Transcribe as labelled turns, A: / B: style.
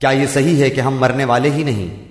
A: क्या ये सही है कि हम मरने वाले ही नहीं?